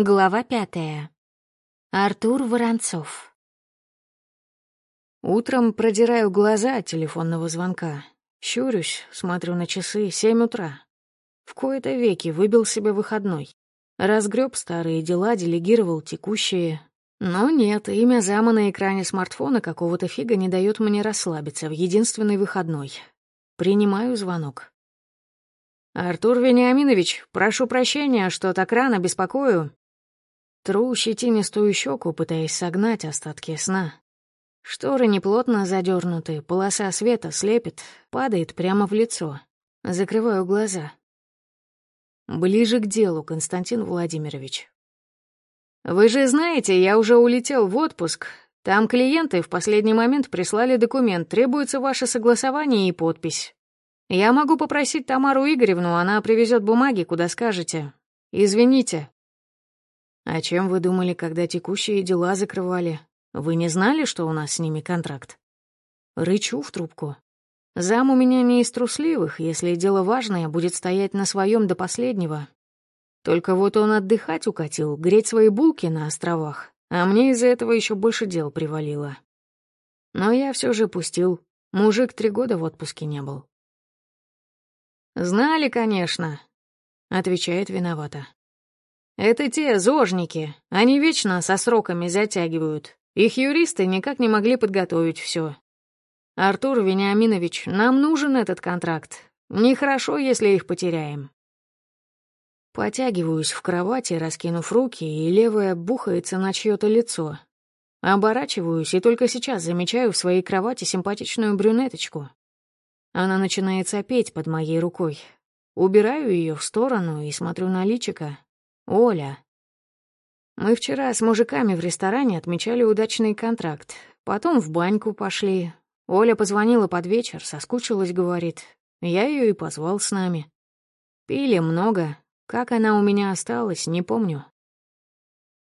Глава пятая. Артур Воронцов. Утром продираю глаза от телефонного звонка. Щурюсь, смотрю на часы, семь утра. В кои-то веки выбил себе выходной. Разгреб старые дела, делегировал текущие. Но нет, имя зама на экране смартфона какого-то фига не дает мне расслабиться в единственный выходной. Принимаю звонок. «Артур Вениаминович, прошу прощения, что так рано беспокою. Тру щетинистую щеку, пытаясь согнать остатки сна. Шторы неплотно задернуты, полоса света слепит, падает прямо в лицо. Закрываю глаза. Ближе к делу, Константин Владимирович. Вы же знаете, я уже улетел в отпуск. Там клиенты в последний момент прислали документ, требуется ваше согласование и подпись. Я могу попросить Тамару Игоревну, она привезет бумаги, куда скажете. Извините, «А чем вы думали, когда текущие дела закрывали? Вы не знали, что у нас с ними контракт?» Рычу в трубку. Зам у меня не из трусливых, если дело важное, будет стоять на своем до последнего. Только вот он отдыхать укатил, греть свои булки на островах, а мне из-за этого еще больше дел привалило. Но я все же пустил. Мужик три года в отпуске не был. «Знали, конечно», — отвечает виновато. Это те зожники. Они вечно со сроками затягивают. Их юристы никак не могли подготовить все. Артур Вениаминович, нам нужен этот контракт. Нехорошо, если их потеряем. Потягиваюсь в кровати, раскинув руки, и левая бухается на чьё-то лицо. Оборачиваюсь и только сейчас замечаю в своей кровати симпатичную брюнеточку. Она начинает сопеть под моей рукой. Убираю ее в сторону и смотрю на личика, Оля. Мы вчера с мужиками в ресторане отмечали удачный контракт. Потом в баньку пошли. Оля позвонила под вечер, соскучилась, говорит. Я ее и позвал с нами. Пили много. Как она у меня осталась, не помню.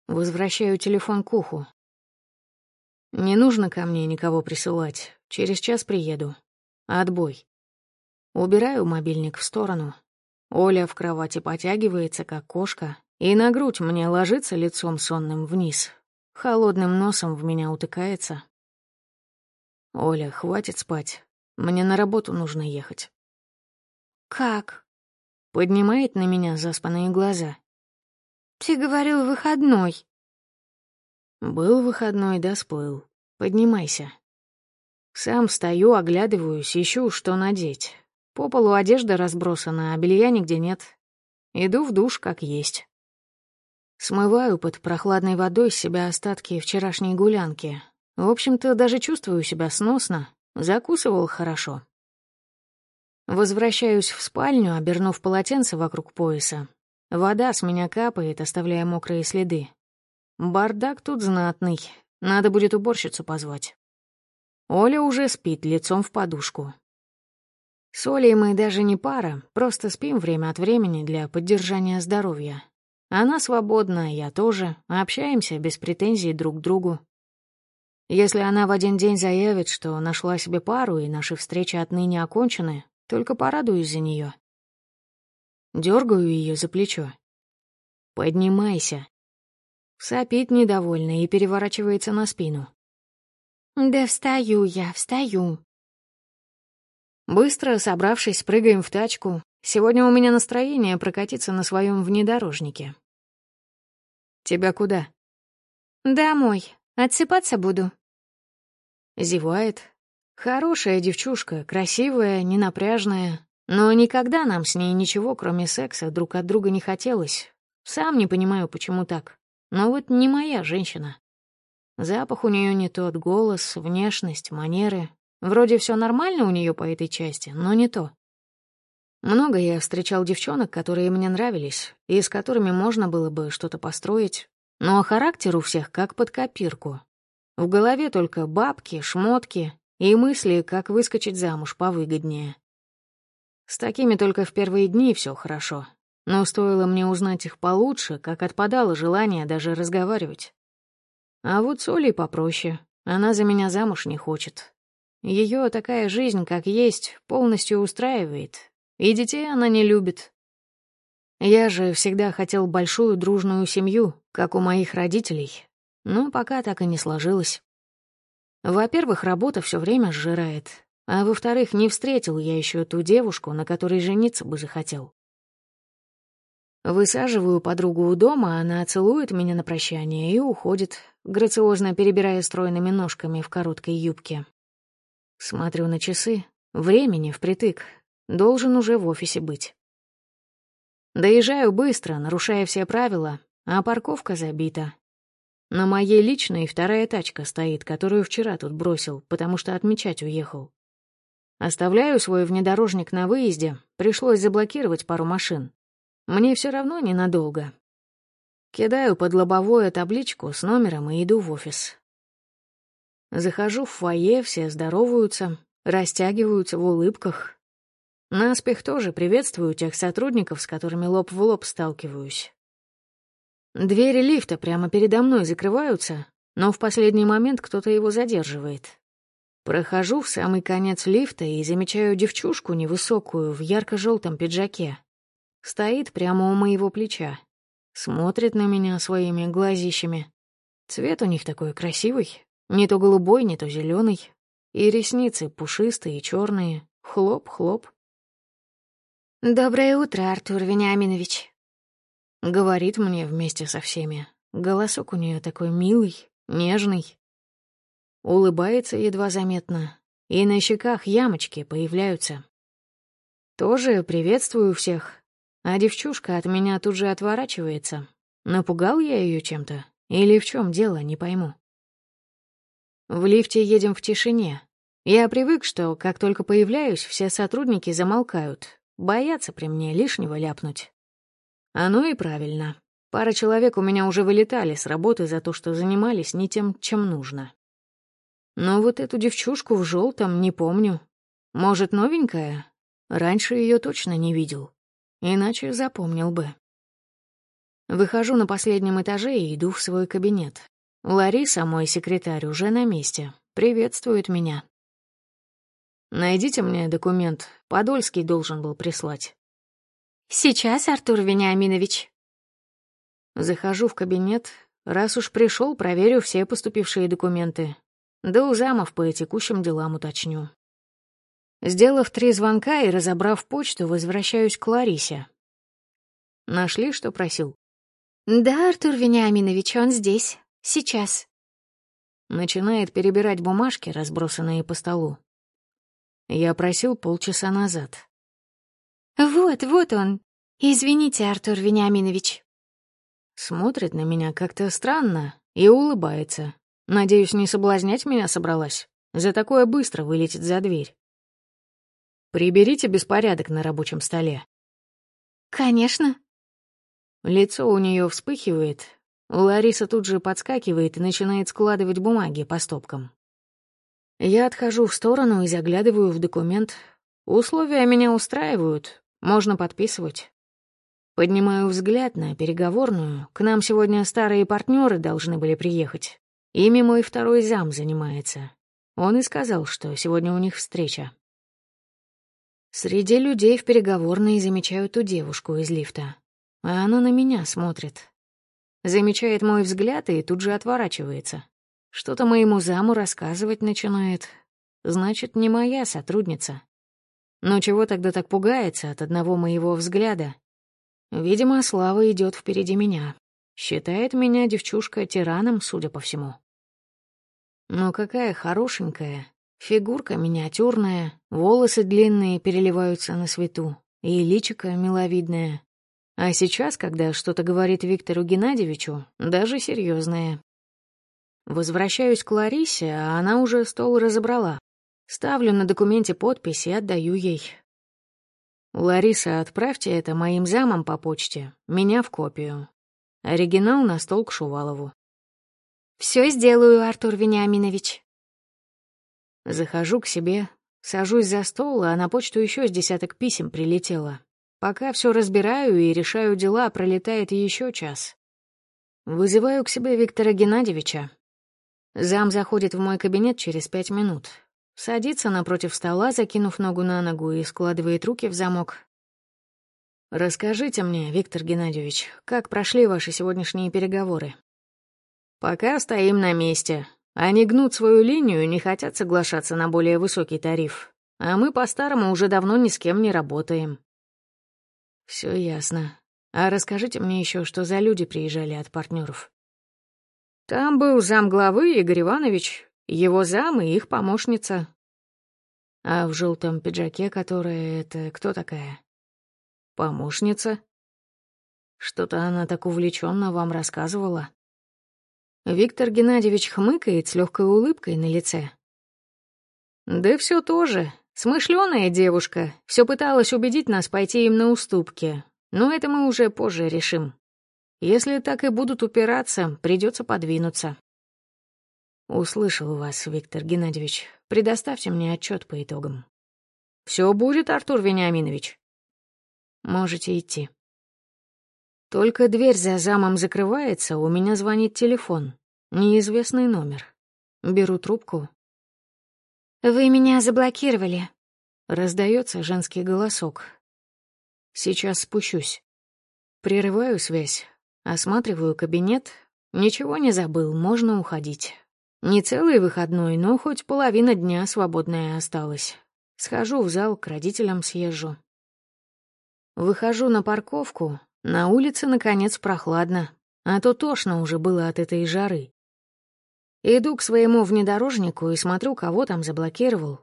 Возвращаю телефон к уху. Не нужно ко мне никого присылать. Через час приеду. Отбой. Убираю мобильник в сторону. Оля в кровати потягивается, как кошка, и на грудь мне ложится лицом сонным вниз. Холодным носом в меня утыкается. «Оля, хватит спать. Мне на работу нужно ехать». «Как?» Поднимает на меня заспанные глаза. «Ты говорил выходной». «Был выходной, да сплыл. Поднимайся». Сам встаю, оглядываюсь, ищу, что надеть. По полу одежда разбросана, а белья нигде нет. Иду в душ, как есть. Смываю под прохладной водой с себя остатки вчерашней гулянки. В общем-то, даже чувствую себя сносно. Закусывал хорошо. Возвращаюсь в спальню, обернув полотенце вокруг пояса. Вода с меня капает, оставляя мокрые следы. Бардак тут знатный. Надо будет уборщицу позвать. Оля уже спит лицом в подушку. С Олей мы даже не пара, просто спим время от времени для поддержания здоровья. Она свободна, я тоже, общаемся без претензий друг к другу. Если она в один день заявит, что нашла себе пару и наши встречи отныне окончены, только порадуюсь за нее. Дергаю ее за плечо. «Поднимайся». Сопит недовольно и переворачивается на спину. «Да встаю я, встаю». Быстро собравшись, прыгаем в тачку. Сегодня у меня настроение прокатиться на своем внедорожнике. «Тебя куда?» «Домой. Отсыпаться буду». Зевает. Хорошая девчушка, красивая, ненапряжная. Но никогда нам с ней ничего, кроме секса, друг от друга не хотелось. Сам не понимаю, почему так. Но вот не моя женщина. Запах у нее не тот, голос, внешность, манеры. Вроде все нормально у нее по этой части, но не то. Много я встречал девчонок, которые мне нравились, и с которыми можно было бы что-то построить, но характер у всех как под копирку. В голове только бабки, шмотки и мысли, как выскочить замуж повыгоднее. С такими только в первые дни все хорошо, но стоило мне узнать их получше, как отпадало желание даже разговаривать. А вот с Олей попроще, она за меня замуж не хочет. Ее такая жизнь, как есть, полностью устраивает, и детей она не любит. Я же всегда хотел большую дружную семью, как у моих родителей, но пока так и не сложилось. Во-первых, работа все время сжирает, а во-вторых, не встретил я еще ту девушку, на которой жениться бы захотел. Высаживаю подругу у дома, она целует меня на прощание и уходит, грациозно перебирая стройными ножками в короткой юбке. Смотрю на часы. Времени впритык. Должен уже в офисе быть. Доезжаю быстро, нарушая все правила, а парковка забита. На моей личной вторая тачка стоит, которую вчера тут бросил, потому что отмечать уехал. Оставляю свой внедорожник на выезде, пришлось заблокировать пару машин. Мне все равно ненадолго. Кидаю под лобовое табличку с номером и иду в офис. Захожу в фойе, все здороваются, растягиваются в улыбках. Наспех тоже приветствую тех сотрудников, с которыми лоб в лоб сталкиваюсь. Двери лифта прямо передо мной закрываются, но в последний момент кто-то его задерживает. Прохожу в самый конец лифта и замечаю девчушку невысокую в ярко-желтом пиджаке. Стоит прямо у моего плеча. Смотрит на меня своими глазищами. Цвет у них такой красивый. Не то голубой, не то зеленый. И ресницы пушистые и черные. Хлоп-хлоп. «Доброе утро, Артур Вениаминович», — говорит мне вместе со всеми. Голосок у нее такой милый, нежный. Улыбается едва заметно, и на щеках ямочки появляются. Тоже приветствую всех, а девчушка от меня тут же отворачивается. Напугал я ее чем-то? Или в чем дело, не пойму. В лифте едем в тишине. Я привык, что как только появляюсь, все сотрудники замолкают, боятся при мне лишнего ляпнуть. Оно и правильно. Пара человек у меня уже вылетали с работы за то, что занимались не тем, чем нужно. Но вот эту девчушку в желтом не помню. Может, новенькая? Раньше ее точно не видел. Иначе запомнил бы. Выхожу на последнем этаже и иду в свой кабинет. Лариса, мой секретарь, уже на месте. Приветствует меня. Найдите мне документ. Подольский должен был прислать. Сейчас, Артур Вениаминович. Захожу в кабинет. Раз уж пришел, проверю все поступившие документы. Да у замов по текущим делам уточню. Сделав три звонка и разобрав почту, возвращаюсь к Ларисе. Нашли, что просил? Да, Артур Вениаминович, он здесь. Сейчас. Начинает перебирать бумажки, разбросанные по столу. Я просил полчаса назад. Вот, вот он. Извините, Артур Вениаминович. Смотрит на меня как-то странно и улыбается. Надеюсь, не соблазнять меня собралась. За такое быстро вылетит за дверь. Приберите беспорядок на рабочем столе. Конечно. Лицо у нее вспыхивает. Лариса тут же подскакивает и начинает складывать бумаги по стопкам. Я отхожу в сторону и заглядываю в документ. Условия меня устраивают, можно подписывать. Поднимаю взгляд на переговорную. К нам сегодня старые партнеры должны были приехать. Ими мой второй зам занимается. Он и сказал, что сегодня у них встреча. Среди людей в переговорной замечаю ту девушку из лифта. А она на меня смотрит. Замечает мой взгляд и тут же отворачивается. Что-то моему заму рассказывать начинает. Значит, не моя сотрудница. Но чего тогда так пугается от одного моего взгляда? Видимо, Слава идет впереди меня. Считает меня девчушка тираном, судя по всему. Но какая хорошенькая, Фигурка миниатюрная, волосы длинные переливаются на свету, и личико миловидное. А сейчас, когда что-то говорит Виктору Геннадьевичу, даже серьезное. Возвращаюсь к Ларисе, а она уже стол разобрала. Ставлю на документе подпись и отдаю ей. «Лариса, отправьте это моим замам по почте, меня в копию. Оригинал на стол к Шувалову». «Все сделаю, Артур Вениаминович». Захожу к себе, сажусь за стол, а на почту еще с десяток писем прилетело. Пока все разбираю и решаю дела, пролетает еще час. Вызываю к себе Виктора Геннадьевича. Зам заходит в мой кабинет через пять минут. Садится напротив стола, закинув ногу на ногу, и складывает руки в замок. Расскажите мне, Виктор Геннадьевич, как прошли ваши сегодняшние переговоры? Пока стоим на месте. Они гнут свою линию и не хотят соглашаться на более высокий тариф. А мы по-старому уже давно ни с кем не работаем. Все ясно. А расскажите мне еще, что за люди приезжали от партнеров. Там был зам главы Игорь Иванович, его зам и их помощница. А в желтом пиджаке, которая это кто такая? Помощница? Что-то она так увлеченно вам рассказывала. Виктор Геннадьевич хмыкает с легкой улыбкой на лице. Да все тоже. Смышленая девушка. Все пыталась убедить нас пойти им на уступки. Но это мы уже позже решим. Если так и будут упираться, придется подвинуться. Услышал вас, Виктор Геннадьевич. Предоставьте мне отчет по итогам. Все будет, Артур Вениаминович. Можете идти. Только дверь за замом закрывается, у меня звонит телефон. Неизвестный номер. Беру трубку. «Вы меня заблокировали», — раздается женский голосок. Сейчас спущусь. Прерываю связь, осматриваю кабинет. Ничего не забыл, можно уходить. Не целый выходной, но хоть половина дня свободная осталась. Схожу в зал, к родителям съезжу. Выхожу на парковку. На улице, наконец, прохладно. А то тошно уже было от этой жары. Иду к своему внедорожнику и смотрю, кого там заблокировал.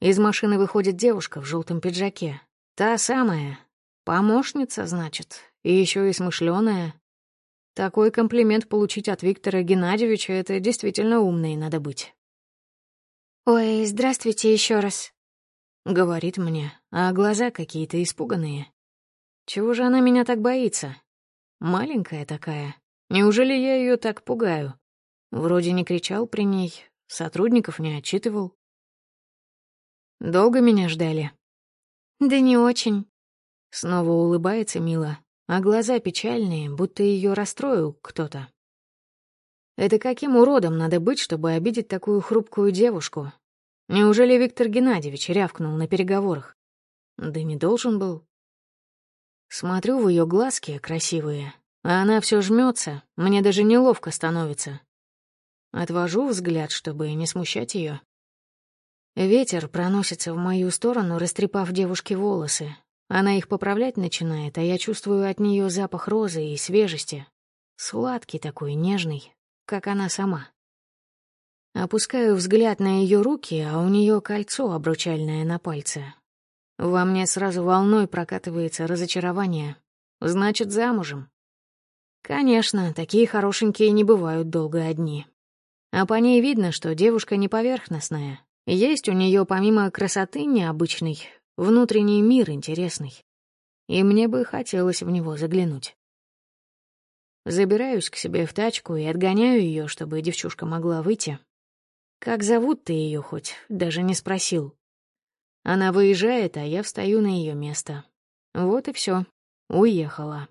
Из машины выходит девушка в желтом пиджаке. Та самая. Помощница, значит. И еще и смышленая. Такой комплимент получить от Виктора Геннадьевича — это действительно умной надо быть. «Ой, здравствуйте еще раз», — говорит мне, а глаза какие-то испуганные. Чего же она меня так боится? Маленькая такая. Неужели я ее так пугаю? Вроде не кричал при ней, сотрудников не отчитывал. Долго меня ждали? «Да не очень». Снова улыбается Мила, а глаза печальные, будто ее расстроил кто-то. Это каким уродом надо быть, чтобы обидеть такую хрупкую девушку? Неужели Виктор Геннадьевич рявкнул на переговорах? Да не должен был. Смотрю в ее глазки красивые, а она все жмется, мне даже неловко становится. Отвожу взгляд, чтобы не смущать ее. Ветер проносится в мою сторону, растрепав девушке волосы. Она их поправлять начинает, а я чувствую от нее запах розы и свежести. Сладкий такой, нежный, как она сама. Опускаю взгляд на ее руки, а у нее кольцо обручальное на пальце. Во мне сразу волной прокатывается разочарование. Значит, замужем. Конечно, такие хорошенькие не бывают долго одни. А по ней видно, что девушка не поверхностная, есть у нее помимо красоты необычный, внутренний мир интересный. И мне бы хотелось в него заглянуть. Забираюсь к себе в тачку и отгоняю ее, чтобы девчушка могла выйти. Как зовут ты ее хоть? Даже не спросил. Она выезжает, а я встаю на ее место. Вот и все. Уехала.